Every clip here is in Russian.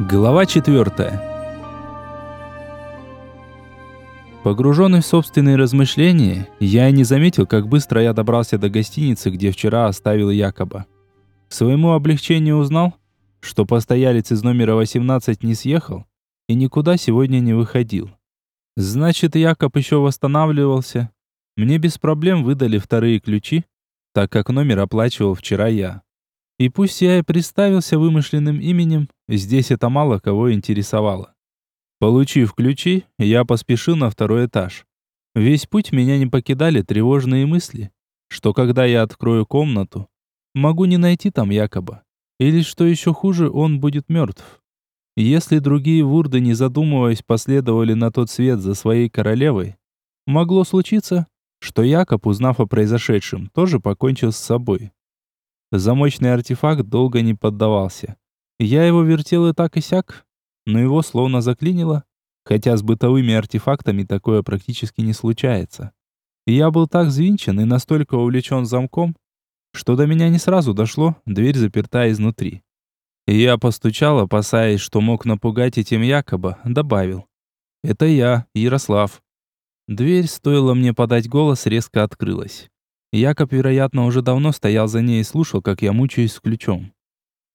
Глава 4. Погруженный в собственные размышления, я и не заметил, как быстро я добрался до гостиницы, где вчера оставил Якоба. К своему облегчению узнал, что постоялец из номера 18 не съехал и никуда сегодня не выходил. Значит, Якоб еще восстанавливался. Мне без проблем выдали вторые ключи, так как номер оплачивал вчера я. И пусть я и представился вымышленным именем, здесь это мало кого интересовало. Получив ключи, я поспешил на второй этаж. Весь путь меня не покидали тревожные мысли, что когда я открою комнату, могу не найти там якобы. Или, что еще хуже, он будет мертв. Если другие вурды, не задумываясь, последовали на тот свет за своей королевой, могло случиться, что Якоб, узнав о произошедшем, тоже покончил с собой. Замочный артефакт долго не поддавался. Я его вертел и так и сяк, но его словно заклинило, хотя с бытовыми артефактами такое практически не случается. я был так взвинчен и настолько увлечен замком, что до меня не сразу дошло, дверь заперта изнутри. я постучал, опасаясь, что мог напугать этим якобы, добавил. «Это я, Ярослав». Дверь, стоило мне подать голос, резко открылась. Якоб, вероятно, уже давно стоял за ней и слушал, как я мучаюсь с ключом.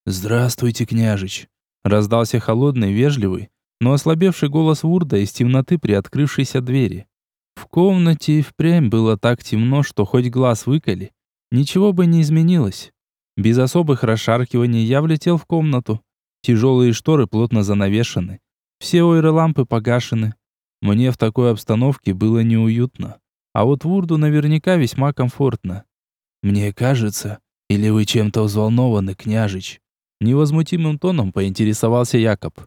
«Здравствуйте, княжич!» Раздался холодный, вежливый, но ослабевший голос Вурда из темноты при открывшейся двери. В комнате и впрямь было так темно, что хоть глаз выколи, ничего бы не изменилось. Без особых расшаркиваний я влетел в комнату. Тяжелые шторы плотно занавешены. Все ойры-лампы погашены. Мне в такой обстановке было неуютно. А вот Вурду наверняка весьма комфортно. «Мне кажется, или вы чем-то взволнованы, княжич?» Невозмутимым тоном поинтересовался Якоб.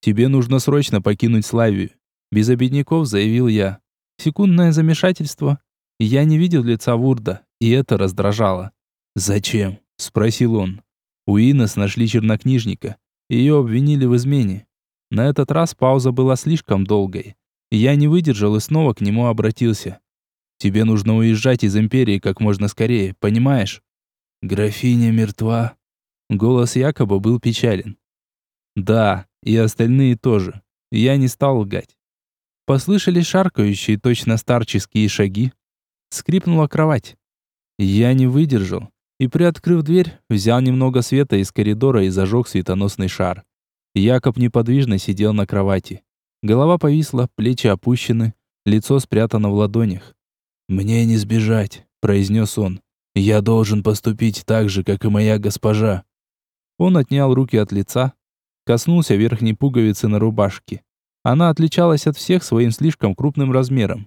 «Тебе нужно срочно покинуть Славию», — без обедняков заявил я. Секундное замешательство. Я не видел лица Вурда, и это раздражало. «Зачем?» — спросил он. У Инес нашли чернокнижника. Ее обвинили в измене. На этот раз пауза была слишком долгой. Я не выдержал и снова к нему обратился. Тебе нужно уезжать из империи как можно скорее, понимаешь? Графиня мертва. Голос Якоба был печален. Да, и остальные тоже. Я не стал лгать. Послышались шаркающие, точно старческие шаги. Скрипнула кровать. Я не выдержал и, приоткрыв дверь, взял немного света из коридора и зажег светоносный шар. Якоб неподвижно сидел на кровати. Голова повисла, плечи опущены, лицо спрятано в ладонях. «Мне не сбежать», — произнес он. «Я должен поступить так же, как и моя госпожа». Он отнял руки от лица, коснулся верхней пуговицы на рубашке. Она отличалась от всех своим слишком крупным размером.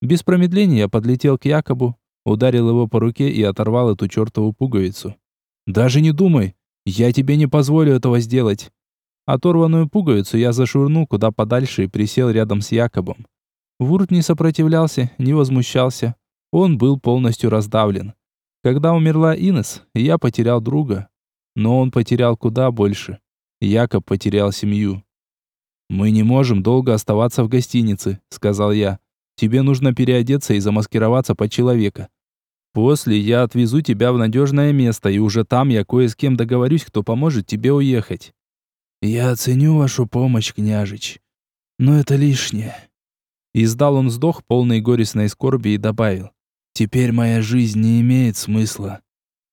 Без промедления я подлетел к Якобу, ударил его по руке и оторвал эту чертову пуговицу. «Даже не думай! Я тебе не позволю этого сделать!» Оторванную пуговицу я зашвырнул куда подальше и присел рядом с Якобом. Вурт не сопротивлялся, не возмущался. Он был полностью раздавлен. Когда умерла Инес, я потерял друга. Но он потерял куда больше. Якоб потерял семью. «Мы не можем долго оставаться в гостинице», — сказал я. «Тебе нужно переодеться и замаскироваться под человека. После я отвезу тебя в надежное место, и уже там я кое с кем договорюсь, кто поможет тебе уехать». «Я оценю вашу помощь, княжич, но это лишнее». Издал он вздох, полный горестной скорби, и добавил. «Теперь моя жизнь не имеет смысла».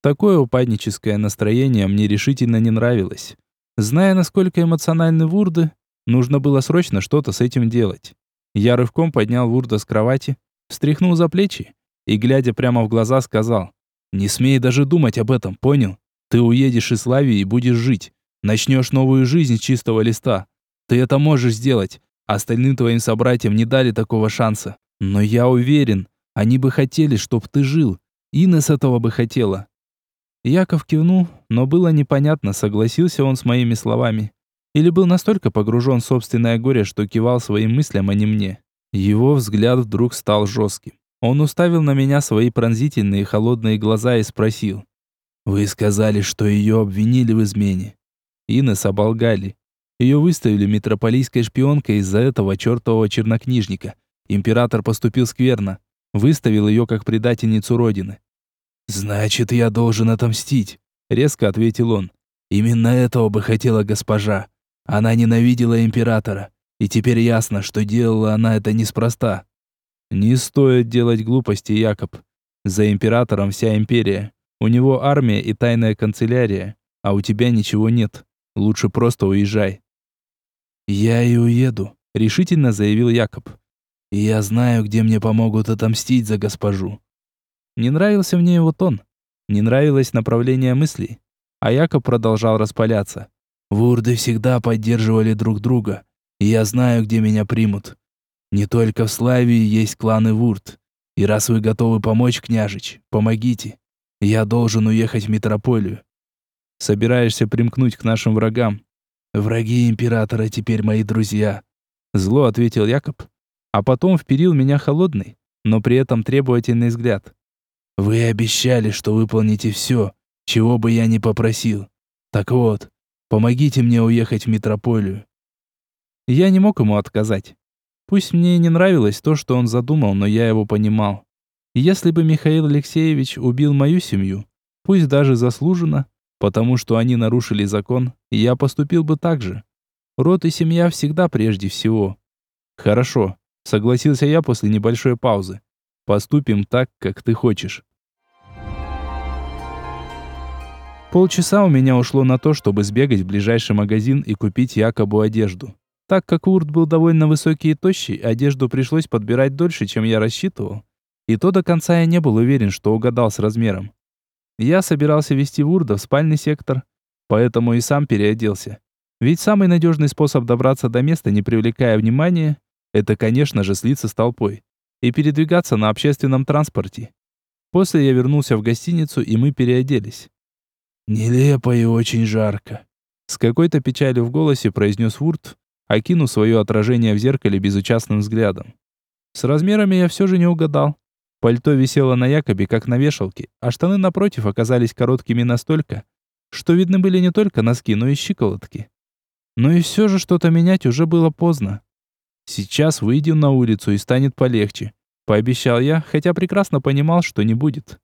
Такое упадническое настроение мне решительно не нравилось. Зная, насколько эмоциональны Вурды, нужно было срочно что-то с этим делать. Я рывком поднял Вурда с кровати, встряхнул за плечи и, глядя прямо в глаза, сказал, «Не смей даже думать об этом, понял? Ты уедешь из Славии и будешь жить. Начнешь новую жизнь с чистого листа. Ты это можешь сделать. Остальным твоим собратьям не дали такого шанса. Но я уверен, они бы хотели, чтоб ты жил. Инес этого бы хотела». Яков кивнул, но было непонятно, согласился он с моими словами. Или был настолько погружен в собственное горе, что кивал своим мыслям, а не мне. Его взгляд вдруг стал жестким. Он уставил на меня свои пронзительные холодные глаза и спросил. «Вы сказали, что ее обвинили в измене?» Инес оболгали. Ее выставили метрополийской шпионкой из-за этого чертового чернокнижника. Император поступил скверно. Выставил ее как предательницу Родины. «Значит, я должен отомстить», — резко ответил он. «Именно этого бы хотела госпожа. Она ненавидела императора, и теперь ясно, что делала она это неспроста. Не стоит делать глупости, Якоб. За императором вся империя. У него армия и тайная канцелярия, а у тебя ничего нет. Лучше просто уезжай. Я и уеду, решительно заявил Якоб. Я знаю, где мне помогут отомстить за госпожу. Не нравился мне его тон. Не нравилось направление мыслей. А Якоб продолжал распаляться. Вурды всегда поддерживали друг друга, и я знаю, где меня примут. Не только в Славии есть кланы Вурд. И раз вы готовы помочь, княжич, помогите. Я должен уехать в метрополию. Собираешься примкнуть к нашим врагам? Враги императора теперь мои друзья. Зло ответил Якоб, а потом вперил меня холодный, но при этом требовательный взгляд. Вы обещали, что выполните все, чего бы я ни попросил. Так вот, помогите мне уехать в метрополию. Я не мог ему отказать. Пусть мне и не нравилось то, что он задумал, но я его понимал. Если бы Михаил Алексеевич убил мою семью, пусть даже заслуженно, потому что они нарушили закон, я поступил бы так же. Род и семья всегда прежде всего. Хорошо, согласился я после небольшой паузы. Поступим так, как ты хочешь. Полчаса у меня ушло на то, чтобы сбегать в ближайший магазин и купить Якобу одежду. Так как Урт был довольно высокий и тощий, одежду пришлось подбирать дольше, чем я рассчитывал. И то до конца я не был уверен, что угадал с размером. Я собирался вести Урда в спальный сектор, поэтому и сам переоделся. Ведь самый надежный способ добраться до места, не привлекая внимания, это, конечно же, слиться с толпой и передвигаться на общественном транспорте. После я вернулся в гостиницу, и мы переоделись. «Нелепо и очень жарко», — с какой-то печалью в голосе произнес Вурт, окинув свое отражение в зеркале безучастным взглядом. С размерами я все же не угадал. Пальто висело на Якобе, как на вешалке, а штаны напротив оказались короткими настолько, что видны были не только носки, но и щиколотки. Но и все же что-то менять уже было поздно. Сейчас выйдем на улицу и станет полегче, пообещал я, хотя прекрасно понимал, что не будет.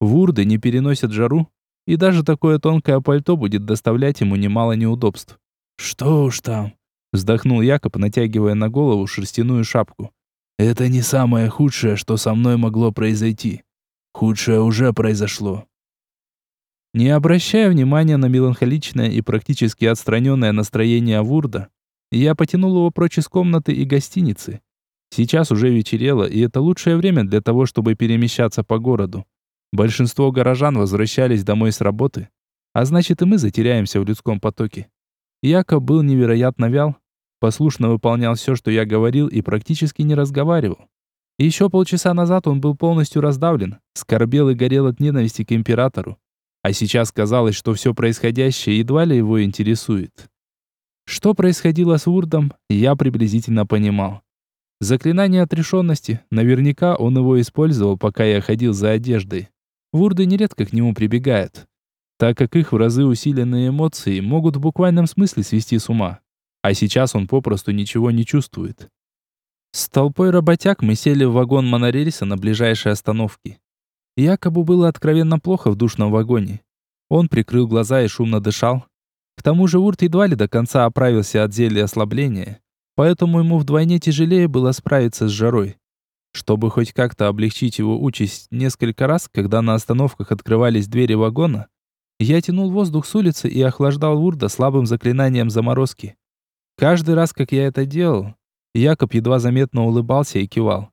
Вурды не переносят жару, и даже такое тонкое пальто будет доставлять ему немало неудобств. Что уж там, Вздохнул Якоб, натягивая на голову шерстяную шапку. Это не самое худшее, что со мной могло произойти. Худшее уже произошло. Не обращая внимания на меланхоличное и практически отстраненное настроение Вурда, я потянул его прочь из комнаты и гостиницы. Сейчас уже вечерело, и это лучшее время для того, чтобы перемещаться по городу. Большинство горожан возвращались домой с работы, а значит и мы затеряемся в людском потоке. Якоб был невероятно вял, послушно выполнял все, что я говорил, и практически не разговаривал. Еще полчаса назад он был полностью раздавлен, скорбел и горел от ненависти к императору. А сейчас казалось, что все происходящее едва ли его интересует. Что происходило с Урдом, я приблизительно понимал. Заклинание отрешенности, наверняка он его использовал, пока я ходил за одеждой. Вурды нередко к нему прибегают так как их в разы усиленные эмоции могут в буквальном смысле свести с ума. А сейчас он попросту ничего не чувствует. С толпой работяг мы сели в вагон монорельса на ближайшей остановке. Якобы было откровенно плохо в душном вагоне. Он прикрыл глаза и шумно дышал. К тому же Урт едва ли до конца оправился от зелья ослабления, поэтому ему вдвойне тяжелее было справиться с жарой. Чтобы хоть как-то облегчить его участь, несколько раз, когда на остановках открывались двери вагона, я тянул воздух с улицы и охлаждал Вурда слабым заклинанием заморозки. Каждый раз, как я это делал, Якоб едва заметно улыбался и кивал.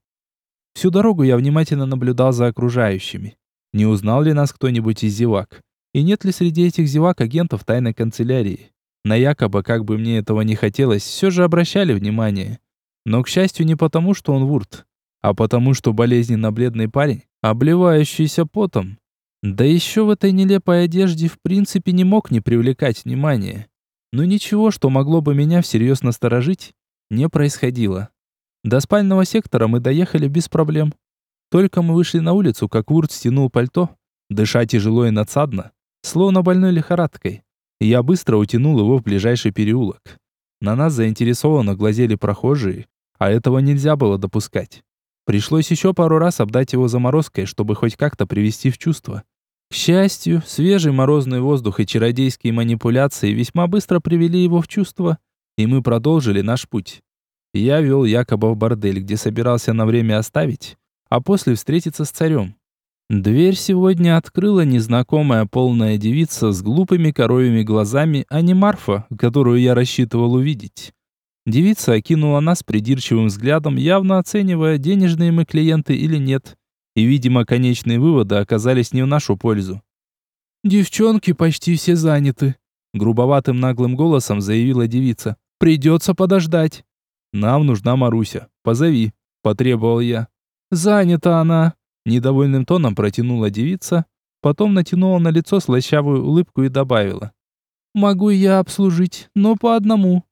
Всю дорогу я внимательно наблюдал за окружающими. Не узнал ли нас кто-нибудь из зевак? И нет ли среди этих зевак агентов тайной канцелярии? На Якоба, как бы мне этого не хотелось, все же обращали внимание. Но, к счастью, не потому, что он вурт, а потому, что болезненно-бледный парень, обливающийся потом, да еще в этой нелепой одежде в принципе не мог не привлекать внимания. Но ничего, что могло бы меня всерьез насторожить, не происходило. До спального сектора мы доехали без проблем. Только мы вышли на улицу, как Вурт стянул пальто, дыша тяжело и надсадно, словно больной лихорадкой. Я быстро утянул его в ближайший переулок. На нас заинтересованно глазели прохожие, а этого нельзя было допускать. Пришлось еще пару раз обдать его заморозкой, чтобы хоть как-то привести в чувство. К счастью, свежий морозный воздух и чародейские манипуляции весьма быстро привели его в чувство, и мы продолжили наш путь. Я вел якобы в бордель, где собирался на время оставить, а после встретиться с царем. Дверь сегодня открыла незнакомая полная девица с глупыми коровьими глазами, а не Марфа, которую я рассчитывал увидеть. Девица окинула нас придирчивым взглядом, явно оценивая, денежные мы клиенты или нет. И, видимо, конечные выводы оказались не в нашу пользу. «Девчонки почти все заняты», — грубоватым наглым голосом заявила девица. «Придется подождать». «Нам нужна Маруся. Позови», — потребовал я. «Занята она», — недовольным тоном протянула девица, потом натянула на лицо слащавую улыбку и добавила. «Могу я обслужить, но по одному».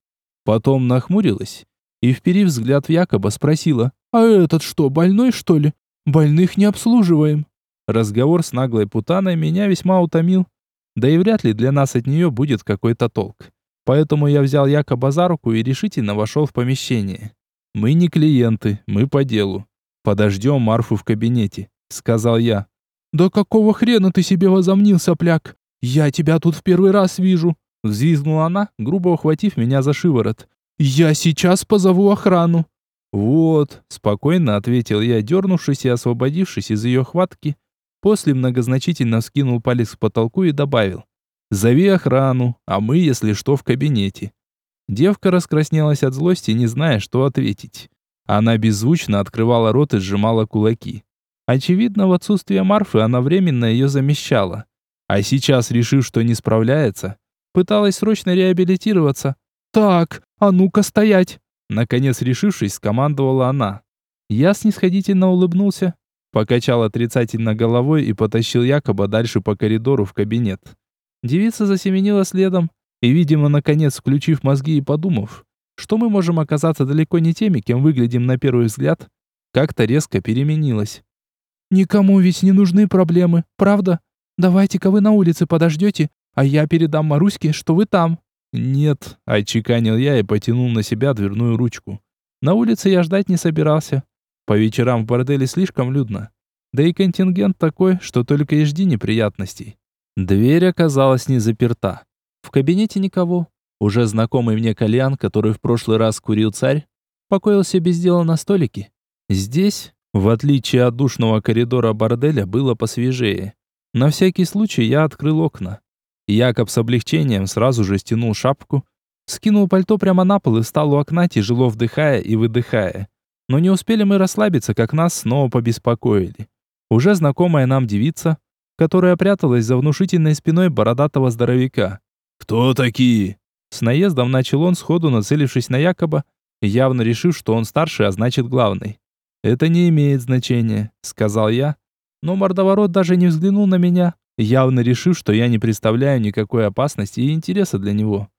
Потом нахмурилась и, вперив взгляд в Якоба, спросила. «А этот что, больной, что ли? Больных не обслуживаем». Разговор с наглой путаной меня весьма утомил. Да и вряд ли для нас от нее будет какой-то толк. Поэтому я взял Якоба за руку и решительно вошел в помещение. «Мы не клиенты, мы по делу. Подождем Марфу в кабинете», — сказал я. «Да какого хрена ты себе возомнил, сопляк? Я тебя тут в первый раз вижу. Взвизгнула она, грубо ухватив меня за шиворот. «Я сейчас позову охрану». «Вот», — спокойно ответил я, дернувшись и освободившись из ее хватки. После многозначительно вскинул палец к потолку и добавил. «Зови охрану, а мы, если что, в кабинете». Девка раскраснелась от злости, не зная, что ответить. Она беззвучно открывала рот и сжимала кулаки. Очевидно, в отсутствие Марфы она временно ее замещала. А сейчас, решив, что не справляется, Пыталась срочно реабилитироваться. «Так, а ну-ка стоять!» Наконец решившись, скомандовала она. Я снисходительно улыбнулся, покачал отрицательно головой и потащил якобы дальше по коридору в кабинет. Девица засеменила следом и, видимо, наконец включив мозги и подумав, что мы можем оказаться далеко не теми, кем выглядим на первый взгляд, как-то резко переменилась. «Никому ведь не нужны проблемы, правда? Давайте-ка вы на улице подождете, а я передам Маруське, что вы там». «Нет», — отчеканил я и потянул на себя дверную ручку. На улице я ждать не собирался. По вечерам в борделе слишком людно. Да и контингент такой, что только и жди неприятностей. Дверь оказалась не заперта. В кабинете никого. Уже знакомый мне кальян, который в прошлый раз курил царь, покоился без дела на столике. Здесь, в отличие от душного коридора борделя, было посвежее. На всякий случай я открыл окна. Якоб с облегчением сразу же стянул шапку, скинул пальто прямо на пол и встал у окна, тяжело вдыхая и выдыхая. Но не успели мы расслабиться, как нас снова побеспокоили. Уже знакомая нам девица, которая пряталась за внушительной спиной бородатого здоровяка. «Кто такие?» С наездом начал он, сходу нацелившись на Якоба, явно решив, что он старший, а значит главный. «Это не имеет значения», — сказал я. Но мордоворот даже не взглянул на меня, явно решив, что я не представляю никакой опасности и интереса для него.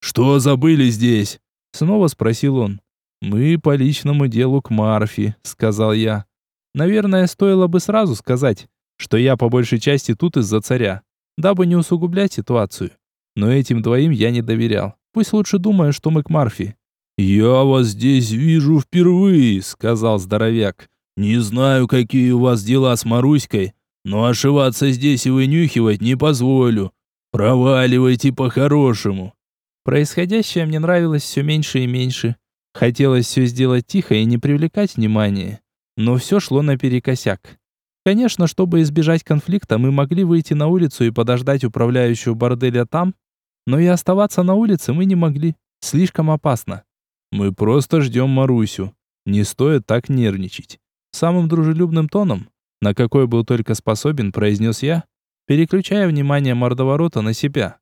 «Что забыли здесь?» Снова спросил он. «Мы по личному делу к Марфи», — сказал я. Наверное, стоило бы сразу сказать, что я по большей части тут из-за царя, дабы не усугублять ситуацию. Но этим двоим я не доверял. Пусть лучше думают, что мы к Марфи. «Я вас здесь вижу впервые», — сказал здоровяк. «Не знаю, какие у вас дела с Маруськой, но ошиваться здесь и вынюхивать не позволю. Проваливайте по-хорошему. Происходящее мне нравилось все меньше и меньше. Хотелось все сделать тихо и не привлекать внимания. Но все шло наперекосяк. Конечно, чтобы избежать конфликта, мы могли выйти на улицу и подождать управляющего борделя там, но и оставаться на улице мы не могли. Слишком опасно. Мы просто ждем Марусю. Не стоит так нервничать. Самым дружелюбным тоном на какой был только способен, произнес я, переключая внимание мордоворота на себя.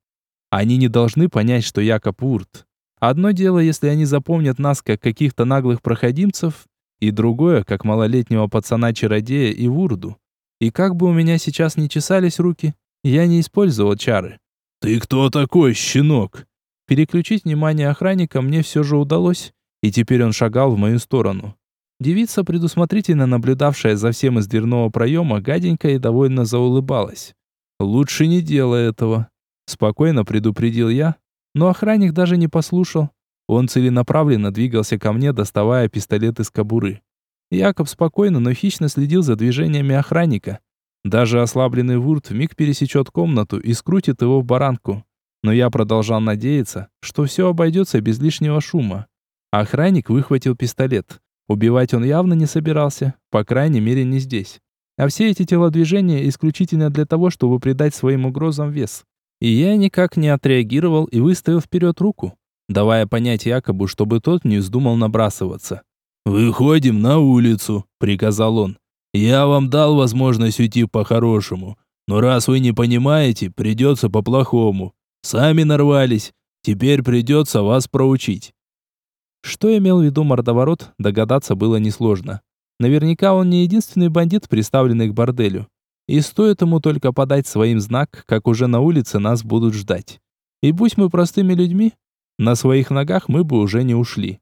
Они не должны понять, что я Капурт. Одно дело, если они запомнят нас как каких-то наглых проходимцев, и другое, как малолетнего пацана-чародея и вурду. И как бы у меня сейчас не чесались руки, я не использовал чары. «Ты кто такой, щенок?» Переключить внимание охранника мне все же удалось, и теперь он шагал в мою сторону. Девица, предусмотрительно наблюдавшая за всем из дверного проема, гаденько и довольно заулыбалась. «Лучше не делай этого», — спокойно предупредил я, но охранник даже не послушал. Он целенаправленно двигался ко мне, доставая пистолет из кобуры. Якоб спокойно, но хищно следил за движениями охранника. Даже ослабленный вурт миг пересечет комнату и скрутит его в баранку. но я продолжал надеяться, что все обойдется без лишнего шума. Охранник выхватил пистолет. Убивать он явно не собирался, по крайней мере не здесь. А все эти телодвижения исключительно для того, чтобы придать своим угрозам вес. И я никак не отреагировал и выставил вперед руку, давая понять Якобу, чтобы тот не вздумал набрасываться. «Выходим на улицу», — приказал он. «Я вам дал возможность уйти по-хорошему, но раз вы не понимаете, придется по-плохому. Сами нарвались, теперь придется вас проучить». Что имел в виду мордоворот, догадаться было несложно. Наверняка он не единственный бандит, приставленный к борделю. И стоит ему только подать своим знак, как уже на улице нас будут ждать. И будь мы простыми людьми, на своих ногах мы бы уже не ушли.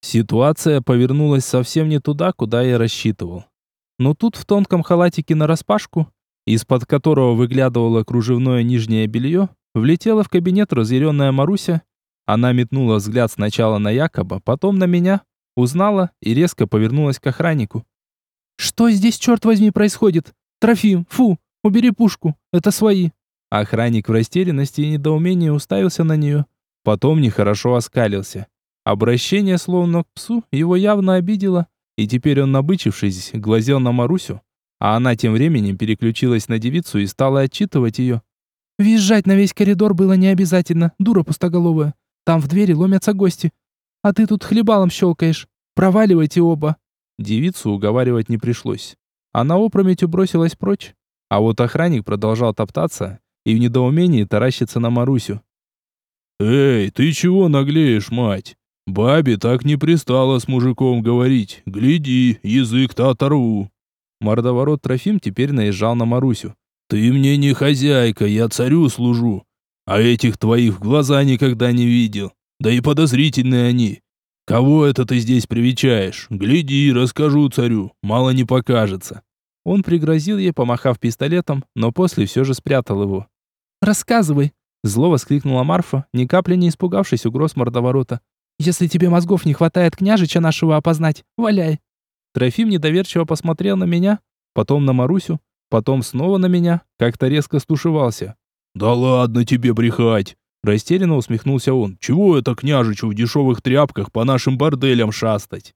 Ситуация повернулась совсем не туда, куда я рассчитывал. Но тут в тонком халатике нараспашку, из-под которого выглядывало кружевное нижнее белье, влетела в кабинет разъяренная Маруся. Она метнула взгляд сначала на Якоба, потом на меня, узнала и резко повернулась к охраннику. «Что здесь, черт возьми, происходит? Трофим, фу, убери пушку, это свои!» Охранник в растерянности и недоумении уставился на нее, потом нехорошо оскалился. Обращение, словно к псу, его явно обидело, и теперь он, набычившись, глазел на Марусю, а она тем временем переключилась на девицу и стала отчитывать ее. «Визжать на весь коридор было не обязательно, дура пустоголовая. Там в двери ломятся гости. А ты тут хлебалом щелкаешь. Проваливайте оба». Девицу уговаривать не пришлось. Она опрометью бросилась прочь, а вот охранник продолжал топтаться и в недоумении таращиться на Марусю. «Эй, ты чего наглеешь, мать? Бабе так не пристало с мужиком говорить. Гляди, язык-то оторву. Мордоворот Трофим теперь наезжал на Марусю. Ты мне не хозяйка, я царю служу. А этих твоих в глаза никогда не видел. Да и подозрительные они. Кого это ты здесь привечаешь? Гляди, расскажу царю, мало не покажется. Он пригрозил ей, помахав пистолетом, но после все же спрятал его. «Рассказывай!» Зло воскликнула Марфа, ни капли не испугавшись угроз мордоворота. Если тебе мозгов не хватает княжича нашего опознать, валяй. Трофим недоверчиво посмотрел на меня, потом на Марусю, потом снова на меня, как-то резко стушевался. «Да ладно тебе брехать!» Растерянно усмехнулся он. «Чего это княжичу в дешевых тряпках по нашим борделям шастать?»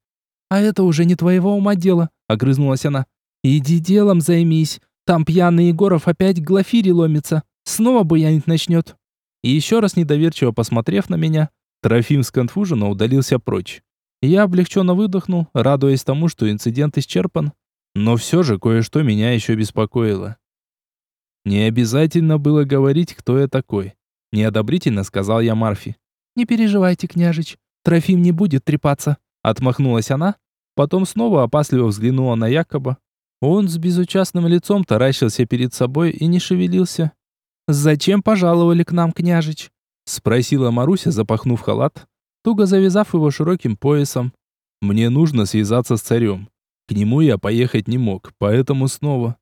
«А это уже не твоего ума дело», — огрызнулась она. «Иди делом займись. Там пьяный Егоров опять к Глафире ломится. Снова буянить начнет». И еще раз недоверчиво посмотрев на меня, Трофим сконфуженно удалился прочь. Я облегченно выдохнул, радуясь тому, что инцидент исчерпан, но все же кое-что меня еще беспокоило. Не обязательно было говорить, кто я такой. Неодобрительно сказал я Марфи. «Не переживайте, княжич, Трофим не будет трепаться», отмахнулась она, потом снова опасливо взглянула на Якоба. Он с безучастным лицом таращился перед собой и не шевелился. «Зачем пожаловали к нам, княжич?» Спросила Маруся, запахнув халат, туго завязав его широким поясом. Мне нужно связаться с царем. К нему я поехать не мог, поэтому снова.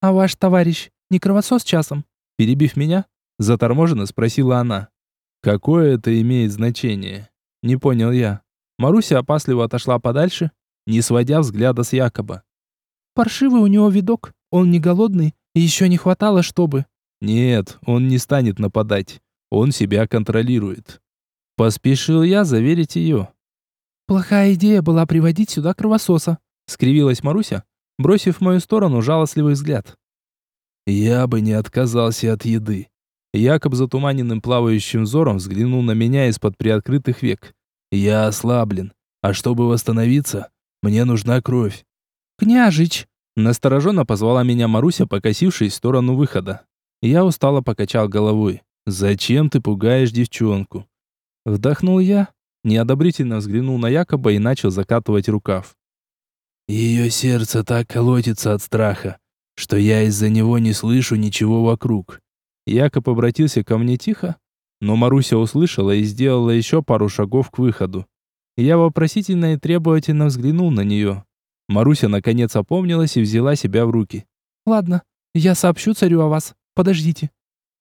«А ваш товарищ не кровосос часом?» Перебив меня, заторможенно спросила она. «Какое это имеет значение?» Не понял я. Маруся опасливо отошла подальше, не сводя взгляда с Якоба. «Паршивый у него видок, он не голодный, и еще не хватало, чтобы...» «Нет, он не станет нападать. Он себя контролирует. Поспешил я заверить ее. «Плохая идея была приводить сюда кровососа», — скривилась Маруся, бросив в мою сторону жалостливый взгляд. «Я бы не отказался от еды». Якоб затуманенным плавающим взором взглянул на меня из-под приоткрытых век. «Я ослаблен, а чтобы восстановиться, мне нужна кровь». «Княжич!» — настороженно позвала меня Маруся, покосившись в сторону выхода. Я устало покачал головой. Зачем ты пугаешь девчонку? Вдохнул я, неодобрительно взглянул на Якоба и начал закатывать рукав. Ее сердце так колотится от страха, что я из-за него не слышу ничего вокруг. Якоб обратился ко мне тихо, но Маруся услышала и сделала еще пару шагов к выходу. Я вопросительно и требовательно взглянул на нее. Маруся наконец опомнилась и взяла себя в руки. «Ладно, я сообщу царю о вас. Подождите».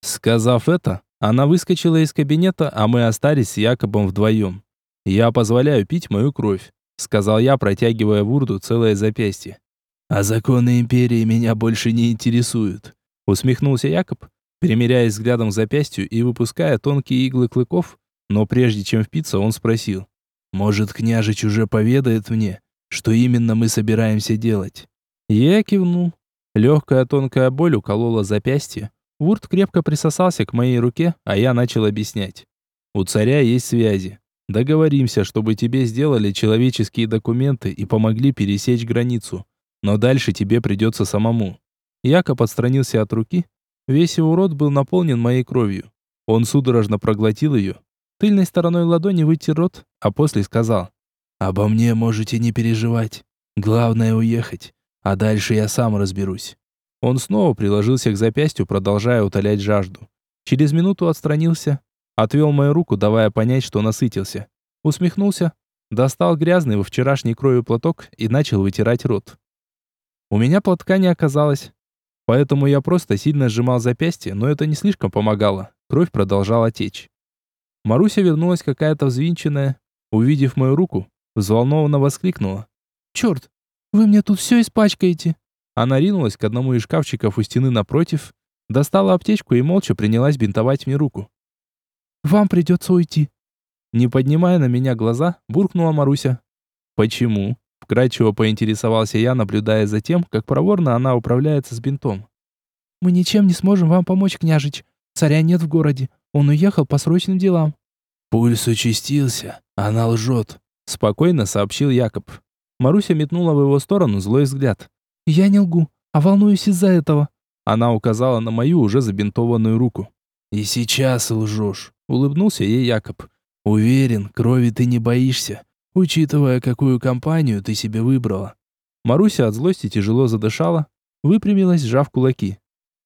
Сказав это, она выскочила из кабинета, а мы остались с Якобом вдвоем. «Я позволяю пить мою кровь», — сказал я, протягивая Вурду целое запястье. «А законы Империи меня больше не интересуют», — усмехнулся Якоб, примеряясь взглядом к запястью и выпуская тонкие иглы клыков, но прежде чем впиться, он спросил. «Может, княжич уже поведает мне, что именно мы собираемся делать?» Я кивнул. Легкая тонкая боль уколола запястье. Вурт крепко присосался к моей руке, а я начал объяснять. «У царя есть связи. Договоримся, чтобы тебе сделали человеческие документы и помогли пересечь границу. Но дальше тебе придется самому». Якоб отстранился от руки. Весь его рот был наполнен моей кровью. Он судорожно проглотил ее. Тыльной стороной ладони вытер рот, а после сказал. «Обо мне можете не переживать. Главное уехать, а дальше я сам разберусь». Он снова приложился к запястью, продолжая утолять жажду. Через минуту отстранился, Отвел мою руку, давая понять, что насытился. Усмехнулся, достал грязный во вчерашней крови платок и начал вытирать рот. У меня платка не оказалось, поэтому я просто сильно сжимал запястье, но это не слишком помогало. Кровь продолжала течь. Маруся вернулась какая-то взвинченная. Увидев мою руку, взволнованно воскликнула. «Черт, вы мне тут все испачкаете!» Она ринулась к одному из шкафчиков у стены напротив, достала аптечку и молча принялась бинтовать мне руку. Вам придется уйти». Не поднимая на меня глаза, буркнула Маруся. «Почему?» Вкрадчиво поинтересовался я, наблюдая за тем, как проворно она управляется с бинтом. «Мы ничем не сможем вам помочь, княжич. Царя нет в городе. Он уехал по срочным делам». «Пульс участился. Она лжет», — спокойно сообщил Якоб. Маруся метнула в его сторону злой взгляд. «Я не лгу, а волнуюсь из-за этого». Она указала на мою уже забинтованную руку. «И сейчас лжешь», — улыбнулся ей Якоб. «Уверен, крови ты не боишься, учитывая, какую компанию ты себе выбрала». Маруся от злости тяжело задышала, выпрямилась, сжав кулаки.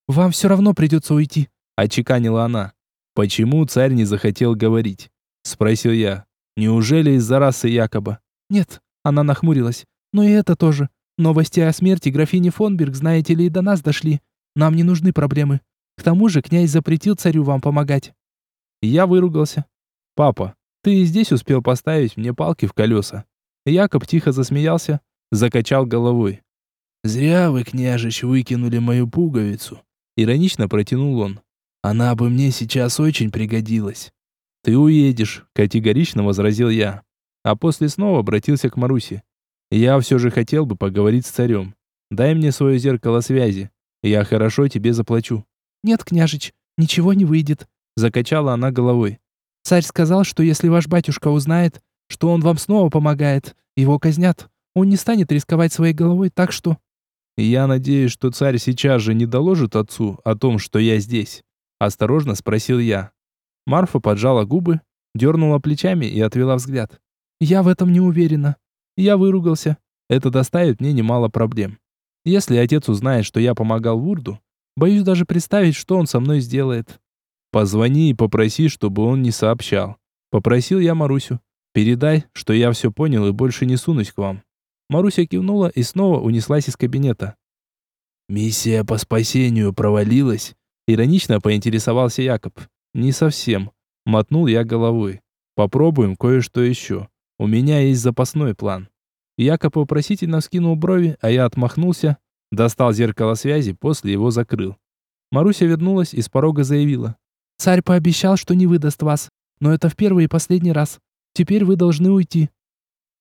«Вам все равно придется уйти», — отчеканила она. «Почему царь не захотел говорить?» — спросил я. «Неужели из-за расы Якоба?» «Нет», — она нахмурилась. «Но и это тоже. Новости о смерти графини Фонберг, знаете ли, и до нас дошли. Нам не нужны проблемы. К тому же князь запретил царю вам помогать. Я выругался. Папа, ты и здесь успел поставить мне палки в колеса. Якоб тихо засмеялся, закачал головой. Зря вы, княжич, выкинули мою пуговицу. Иронично протянул он. Она бы мне сейчас очень пригодилась. Ты уедешь, категорично возразил я. А после снова обратился к Марусе. Я все же хотел бы поговорить с царем. Дай мне свое зеркало связи. Я хорошо тебе заплачу. «Нет, княжич, ничего не выйдет», — закачала она головой. «Царь сказал, что если ваш батюшка узнает, что он вам снова помогает, его казнят. Он не станет рисковать своей головой, так что...» «Я надеюсь, что царь сейчас же не доложит отцу о том, что я здесь?» Осторожно спросил я. Марфа поджала губы, дернула плечами и отвела взгляд. «Я в этом не уверена». Я выругался. Это доставит мне немало проблем. Если отец узнает, что я помогал Вурду, Боюсь даже представить, что он со мной сделает. Позвони и попроси, чтобы он не сообщал. Попросил я Марусю. Передай, что я все понял и больше не сунусь к вам. Маруся кивнула и снова унеслась из кабинета. Миссия по спасению провалилась, иронично поинтересовался Якоб. Не совсем, мотнул я головой. Попробуем кое-что еще. У меня есть запасной план. Якоб вопросительно скинул брови, а я отмахнулся, Достал зеркало связи, после его закрыл. Маруся вернулась и с порога заявила. «Царь пообещал, что не выдаст вас, но это в первый и последний раз. Теперь вы должны уйти».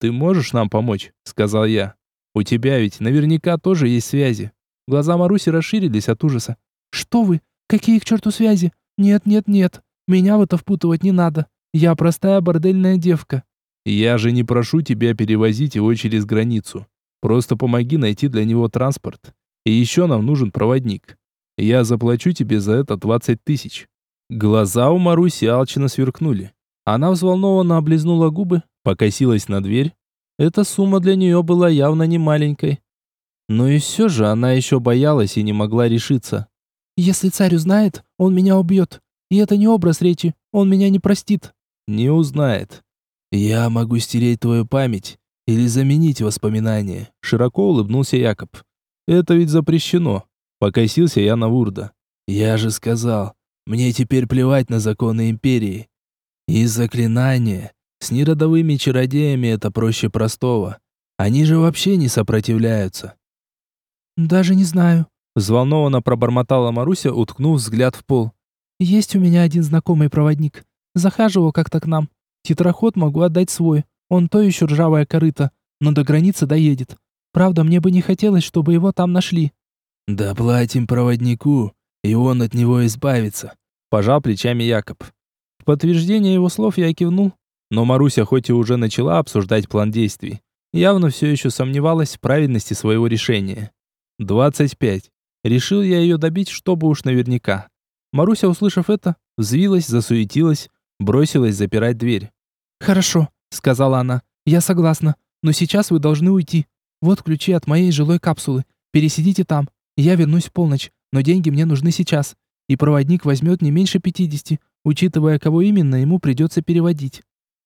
«Ты можешь нам помочь?» — сказал я. «У тебя ведь наверняка тоже есть связи». Глаза Маруси расширились от ужаса. «Что вы? Какие к черту связи? Нет, нет, нет. Меня в это впутывать не надо. Я простая бордельная девка». «Я же не прошу тебя перевозить его через границу. Просто помоги найти для него транспорт. И еще нам нужен проводник. Я заплачу тебе за это 20 тысяч». Глаза у Маруси алчно сверкнули. Она взволнованно облизнула губы, покосилась на дверь. Эта сумма для нее была явно не маленькой. Но и все же она еще боялась и не могла решиться. «Если царь узнает, он меня убьет. И это не образ речи, он меня не простит». «Не узнает. Я могу стереть твою память или заменить воспоминания, широко улыбнулся Якоб. Это ведь запрещено. Покосился я на Вурда. Я же сказал, мне теперь плевать на законы империи. И заклинания с неродовыми чародеями это проще простого. Они же вообще не сопротивляются. Даже не знаю. Взволнованно пробормотала Маруся, уткнув взгляд в пол. «Есть у меня один знакомый проводник. Захаживал как-то к нам. Тетраход могу отдать свой. Он то еще ржавая корыта, но до границы доедет. Правда, мне бы не хотелось, чтобы его там нашли». «Да платим проводнику, и он от него избавится», – пожал плечами Якоб. В подтверждение его слов я кивнул, но Маруся хоть и уже начала обсуждать план действий, явно все еще сомневалась в правильности своего решения. 25. Решил я ее добить, чтобы уж наверняка. Маруся, услышав это, взвилась, засуетилась, бросилась запирать дверь. «Хорошо», — сказала она, — «я согласна, но сейчас вы должны уйти. Вот ключи от моей жилой капсулы. Пересидите там. Я вернусь в полночь, но деньги мне нужны сейчас. И проводник возьмет не меньше пятидесяти, учитывая, кого именно ему придется переводить».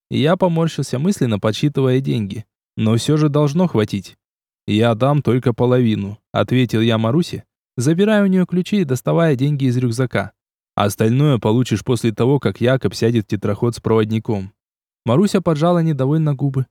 Я поморщился мысленно, подсчитывая деньги. Но все же должно хватить. «Я дам только половину», — ответил я Марусе, забирая у нее ключи и доставая деньги из рюкзака. Остальное получишь после того, как Якоб сядет в тетраход с проводником. Маруся поджала недовольно губы.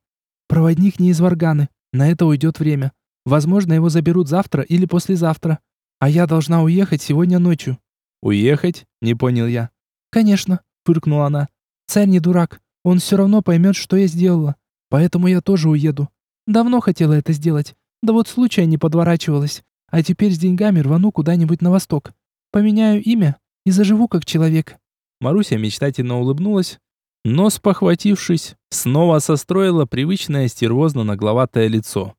Проводник не из Варганы. На это уйдет время. Возможно, его заберут завтра или послезавтра. А я должна уехать сегодня ночью. Уехать? Не понял я. Конечно, фыркнула она. Царь не дурак. Он все равно поймет, что я сделала. Поэтому я тоже уеду. Давно хотела это сделать. Да вот случая не подворачивалась. А теперь с деньгами рвану куда-нибудь на восток. Поменяю имя и заживу как человек». Маруся мечтательно улыбнулась, но, спохватившись, снова состроила привычное стервозно-нагловатое лицо.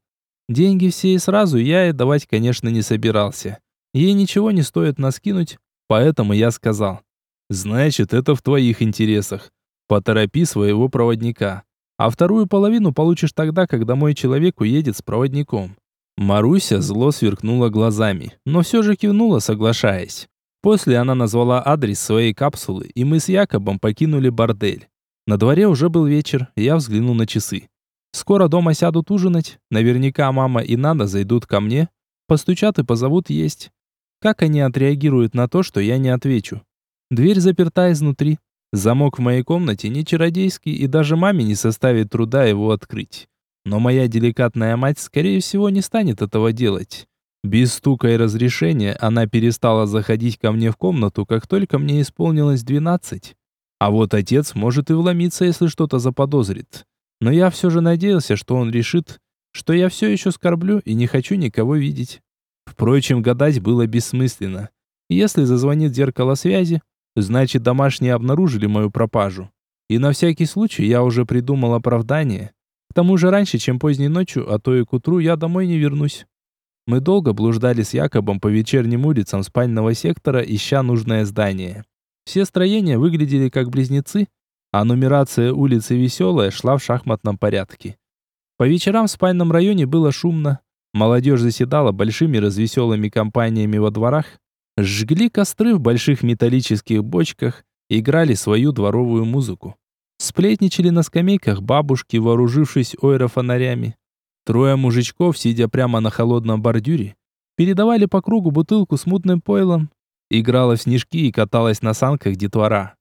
Деньги все и сразу я ей давать, конечно, не собирался. Ей ничего не стоит нас кинуть, поэтому я сказал. «Значит, это в твоих интересах. Поторопи своего проводника. А вторую половину получишь тогда, когда мой человек уедет с проводником». Маруся зло сверкнула глазами, но все же кивнула, соглашаясь. После она назвала адрес своей капсулы, и мы с Якобом покинули бордель. На дворе уже был вечер, я взглянул на часы. Скоро дома сядут ужинать, наверняка мама и Нада зайдут ко мне, постучат и позовут есть. Как они отреагируют на то, что я не отвечу? Дверь заперта изнутри. Замок в моей комнате не чародейский, и даже маме не составит труда его открыть. Но моя деликатная мать, скорее всего, не станет этого делать. Без стука и разрешения она перестала заходить ко мне в комнату, как только мне исполнилось двенадцать. А вот отец может и вломиться, если что-то заподозрит. Но я все же надеялся, что он решит, что я все еще скорблю и не хочу никого видеть. Впрочем, гадать было бессмысленно. Если зазвонит зеркало связи, значит домашние обнаружили мою пропажу. И на всякий случай я уже придумал оправдание. К тому же раньше, чем поздней ночью, а то и к утру, я домой не вернусь. Мы долго блуждали с Якобом по вечерним улицам спального сектора, ища нужное здание. Все строения выглядели как близнецы, а нумерация улицы Веселая шла в шахматном порядке. По вечерам в спальном районе было шумно. Молодежь заседала большими развеселыми компаниями во дворах, жгли костры в больших металлических бочках, играли свою дворовую музыку. Сплетничали на скамейках бабушки, вооружившись ойрофонарями. Трое мужичков, сидя прямо на холодном бордюре, передавали по кругу бутылку с мутным пойлом. Играла в снежки и каталась на санках детвора.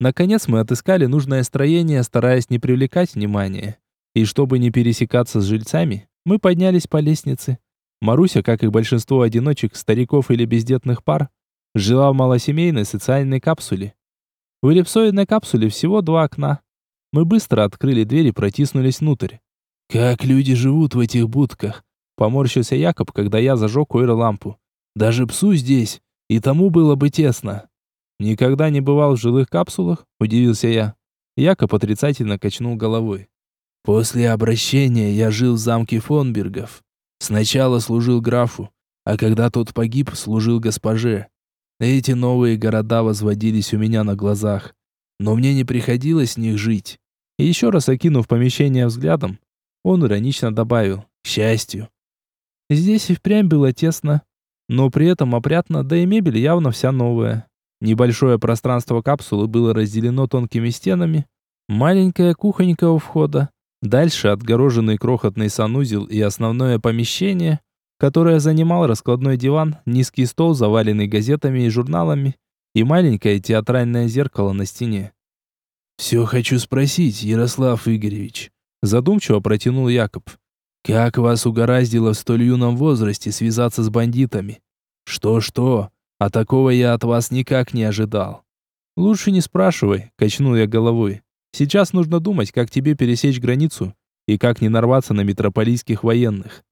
Наконец мы отыскали нужное строение, стараясь не привлекать внимания. И чтобы не пересекаться с жильцами, мы поднялись по лестнице. Маруся, как и большинство одиночек, стариков или бездетных пар, жила в малосемейной социальной капсуле. В эллипсоидной капсуле всего два окна. Мы быстро открыли дверь и протиснулись внутрь. «Как люди живут в этих будках?» Поморщился Якоб, когда я зажег лампу. «Даже псу здесь, и тому было бы тесно». «Никогда не бывал в жилых капсулах?» – удивился я. Якоб отрицательно качнул головой. «После обращения я жил в замке Фонбергов. Сначала служил графу, а когда тот погиб, служил госпоже. Эти новые города возводились у меня на глазах, но мне не приходилось в них жить». И еще раз окинув помещение взглядом, он иронично добавил «к счастью». Здесь и впрямь было тесно, но при этом опрятно, да и мебель явно вся новая. Небольшое пространство капсулы было разделено тонкими стенами, маленькая кухонька у входа, дальше отгороженный крохотный санузел и основное помещение, которое занимал раскладной диван, низкий стол, заваленный газетами и журналами, и маленькое театральное зеркало на стене. «Все хочу спросить, Ярослав Игоревич», Задумчиво протянул Якоб. «Как вас угораздило в столь юном возрасте связаться с бандитами? Что-что? А такого я от вас никак не ожидал. Лучше не спрашивай, качнул я головой. Сейчас нужно думать, как тебе пересечь границу и как не нарваться на метрополийских военных.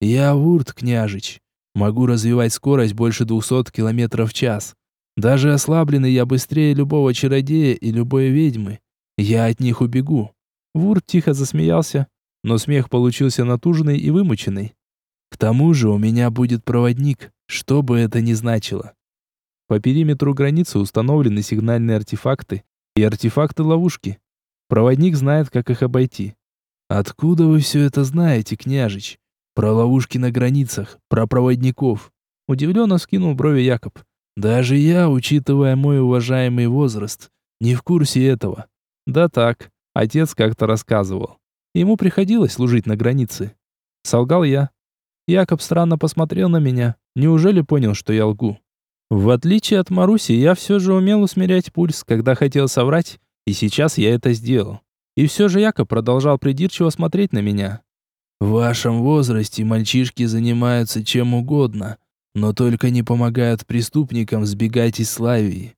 Я Вурт, княжич. Могу развивать скорость больше 200 км в час. Даже ослабленный я быстрее любого чародея и любой ведьмы. Я от них убегу. Вурт тихо засмеялся, но смех получился натужный и вымученный. К тому же у меня будет проводник, что бы это ни значило. По периметру границы установлены сигнальные артефакты и артефакты-ловушки. Проводник знает, как их обойти. Откуда вы все это знаете, княжич? Про ловушки на границах, про проводников. Удивленно скинул брови Якоб. Даже я, учитывая мой уважаемый возраст, не в курсе этого. Да так, отец как-то рассказывал. Ему приходилось служить на границе. Солгал я. Якоб странно посмотрел на меня. Неужели понял, что я лгу? В отличие от Маруси, я все же умел усмирять пульс, когда хотел соврать, и сейчас я это сделал. И все же Якоб продолжал придирчиво смотреть на меня. В вашем возрасте мальчишки занимаются чем угодно, но только не помогают преступникам сбегать из Славии.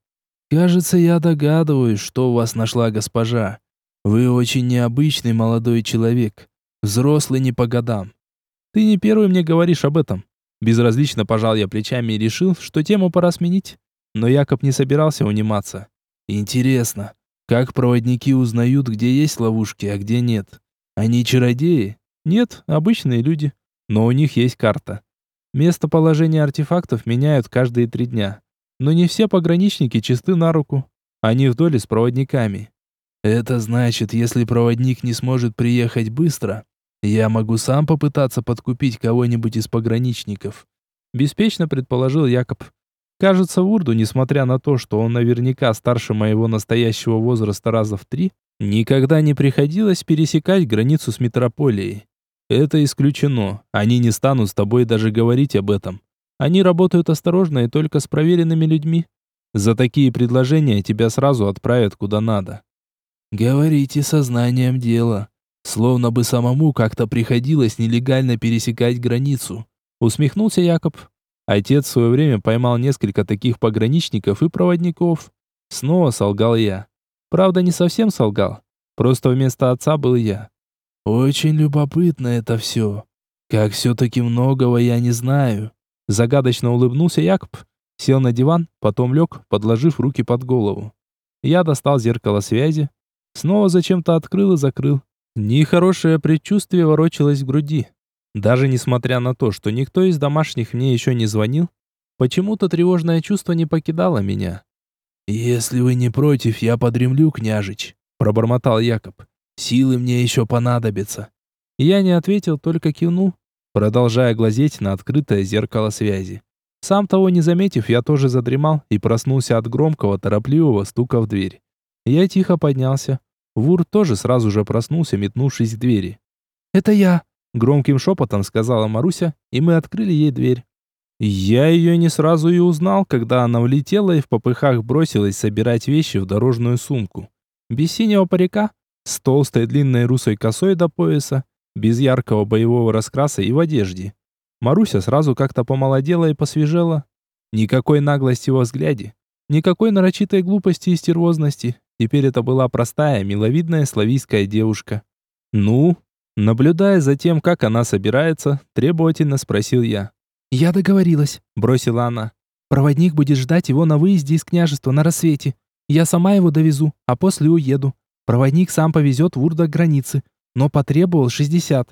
Кажется, я догадываюсь, что у вас нашла госпожа. Вы очень необычный молодой человек, взрослый не по годам. Ты не первый мне говоришь об этом. Безразлично пожал я плечами и решил, что тему пора сменить. Но Якоб не собирался униматься. Интересно, как проводники узнают, где есть ловушки, а где нет? Они чародеи? Нет, обычные люди. Но у них есть карта. Местоположение артефактов меняют каждые три дня. Но не все пограничники чисты на руку. Они в доле с проводниками. Это значит, если проводник не сможет приехать быстро, я могу сам попытаться подкупить кого-нибудь из пограничников. Беспечно предположил Якоб. Кажется, Вурду, несмотря на то, что он наверняка старше моего настоящего возраста раза в три, никогда не приходилось пересекать границу с метрополией. Это исключено. Они не станут с тобой даже говорить об этом. Они работают осторожно и только с проверенными людьми. За такие предложения тебя сразу отправят куда надо. Говорите сознанием дела. Словно бы самому как-то приходилось нелегально пересекать границу. Усмехнулся Якоб. Отец в свое время поймал несколько таких пограничников и проводников. Снова солгал я. Правда, не совсем солгал. Просто вместо отца был я. Очень любопытно это все. Как все-таки многого я не знаю. Загадочно улыбнулся Якоб, сел на диван, потом лег, подложив руки под голову. Я достал зеркало связи, снова зачем-то открыл и закрыл. Нехорошее предчувствие ворочалось в груди. Даже несмотря на то, что никто из домашних мне еще не звонил, почему-то тревожное чувство не покидало меня. «Если вы не против, я подремлю, княжич», — пробормотал Якоб. «Силы мне еще понадобятся». Я не ответил, только кивнул, продолжая глазеть на открытое зеркало связи. Сам того не заметив, я тоже задремал и проснулся от громкого, торопливого стука в дверь. Я тихо поднялся, Вур тоже сразу же проснулся, метнувшись к двери. «Это я!» — громким шепотом сказала Маруся, и мы открыли ей дверь. Я ее не сразу и узнал, когда она влетела и в попыхах бросилась собирать вещи в дорожную сумку. Без синего парика, с толстой длинной русой косой до пояса, без яркого боевого раскраса и в одежде. Маруся сразу как-то помолодела и посвежела. Никакой наглости во взгляде, никакой нарочитой глупости и стервозности, Теперь это была простая, миловидная славийская девушка. «Ну?» Наблюдая за тем, как она собирается, требовательно спросил я. «Я договорилась», — бросила она. «Проводник будет ждать его на выезде из княжества на рассвете. Я сама его довезу, а после уеду. Проводник сам повезет Вурда к границе, но потребовал 60».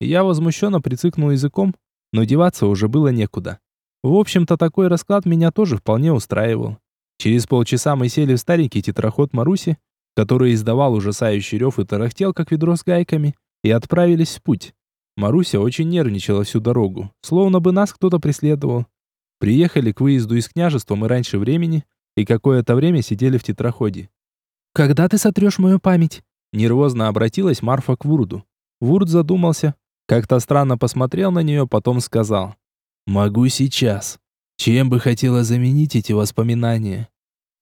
Я возмущенно прицикнул языком, но деваться уже было некуда. В общем-то, такой расклад меня тоже вполне устраивал. Через полчаса мы сели в старенький тетраход Маруси, который издавал ужасающий рев и тарахтел, как ведро с гайками, и отправились в путь. Маруся очень нервничала всю дорогу, словно бы нас кто-то преследовал. Приехали к выезду из княжества мы раньше времени и какое-то время сидели в тетраходе. «Когда ты сотрешь мою память?» Нервозно обратилась Марфа к Вурду. Вурд задумался, как-то странно посмотрел на нее, потом сказал. «Могу сейчас. Чем бы хотела заменить эти воспоминания?»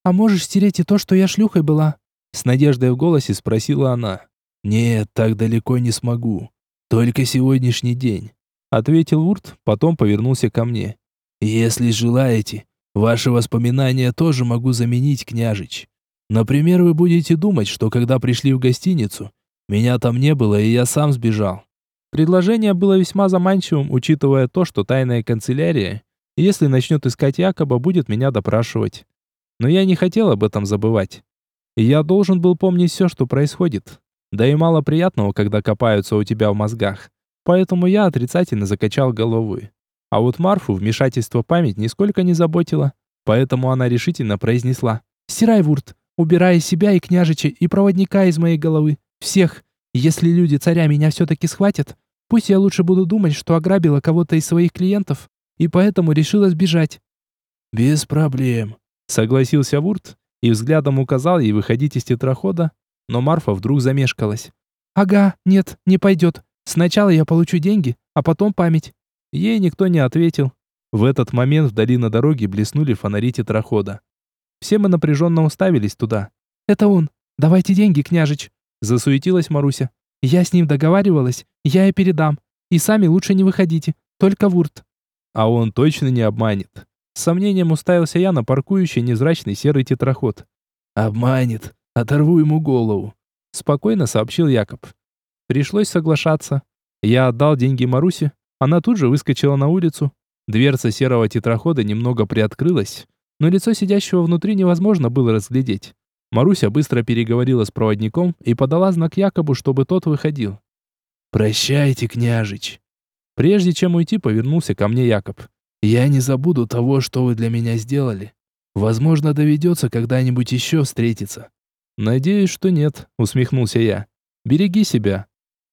«А можешь стереть и то, что я шлюхой была?» С надеждой в голосе спросила она. «Нет, так далеко не смогу. Только сегодняшний день», ответил Урт, потом повернулся ко мне. Если желаете, ваши воспоминания тоже могу заменить, княжич. Например, вы будете думать, что когда пришли в гостиницу, меня там не было, и я сам сбежал. Предложение было весьма заманчивым, учитывая то, что тайная канцелярия, если начнет искать якобы, будет меня допрашивать. Но я не хотел об этом забывать. Я должен был помнить все, что происходит. Да и мало приятного, когда копаются у тебя в мозгах. Поэтому я отрицательно закачал головой. А вот Марфу вмешательство память нисколько не заботило. Поэтому она решительно произнесла. «Стирай, Вурт, убирай себя и княжича, и проводника из моей головы. Всех. Если люди царя меня все-таки схватят, пусть я лучше буду думать, что ограбила кого-то из своих клиентов, и поэтому решила сбежать». «Без проблем», — согласился Вурт и взглядом указал ей выходить из тетрахода, но Марфа вдруг замешкалась. «Ага, нет, не пойдет. Сначала я получу деньги, а потом память». Ей никто не ответил. В этот момент вдали на дороге блеснули фонари тетрахода. Все мы напряженно уставились туда. «Это он. Давайте деньги, княжич», Засуетилась Маруся. «Я с ним договаривалась, я и передам. И сами лучше не выходите, только Вурт». А он точно не обманет. С сомнением уставился я на паркующий невзрачный серый тетраход. «Обманет. Оторву ему голову», — спокойно сообщил Якоб. Пришлось соглашаться. Я отдал деньги Марусе. Она тут же выскочила на улицу. Дверца серого тетрахода немного приоткрылась, но лицо сидящего внутри невозможно было разглядеть. Маруся быстро переговорила с проводником и подала знак Якобу, чтобы тот выходил. «Прощайте, княжич». Прежде чем уйти, повернулся ко мне Якоб. «Я не забуду того, что вы для меня сделали. Возможно, доведется когда-нибудь еще встретиться». «Надеюсь, что нет», — усмехнулся я. «Береги себя».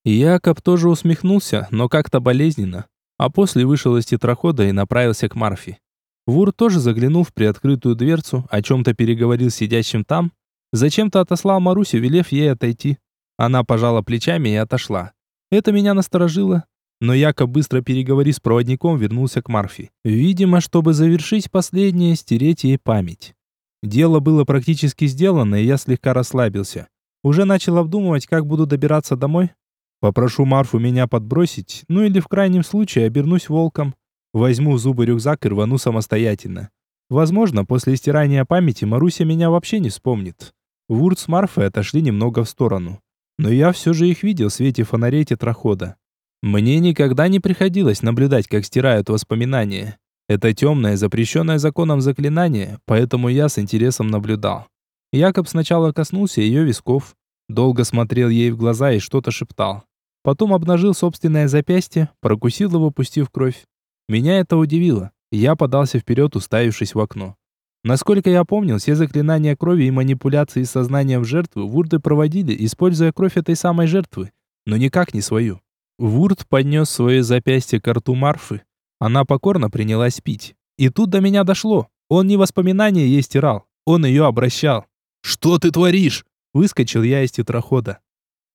Якоб тоже усмехнулся, но как-то болезненно, а после вышел из тетрахода и направился к Марфе. Вур тоже заглянул в приоткрытую дверцу, о чем-то переговорил с сидящим там, Зачем-то отослал Марусю, велев ей отойти. Она пожала плечами и отошла. Это меня насторожило. Но Якоб, быстро переговорив с проводником, вернулся к Марфи. Видимо, чтобы завершить последнее, стереть ей память. Дело было практически сделано, и я слегка расслабился. Уже начал обдумывать, как буду добираться домой. Попрошу Марфу меня подбросить, ну или в крайнем случае обернусь волком. Возьму в зубы рюкзак и рвану самостоятельно. Возможно, после стирания памяти Маруся меня вообще не вспомнит. Вурт с Марфой отошли немного в сторону. Но я все же их видел в свете фонарей тетрахода. Мне никогда не приходилось наблюдать, как стирают воспоминания. Это темное, запрещенное законом заклинание, поэтому я с интересом наблюдал. Якоб сначала коснулся ее висков, долго смотрел ей в глаза и что-то шептал. Потом обнажил собственное запястье, прокусил его, пустив кровь. Меня это удивило. Я подался вперед, уставившись в окно. Насколько я помнил, все заклинания крови и манипуляции с сознанием жертвы вурды проводили, используя кровь этой самой жертвы, но никак не свою. Вурд поднес свое запястье к рту Марфы. Она покорно принялась пить. И тут до меня дошло. Он не воспоминания ей стирал, он ее обращал. «Что ты творишь?» Выскочил я из тетрахода.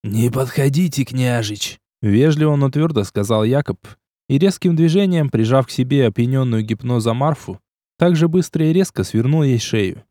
«Не подходите, княжич!» Вежливо, но твердо сказал Якоб. И резким движением, прижав к себе опьяненную гипноза Марфу, так же быстро и резко свернул ей шею.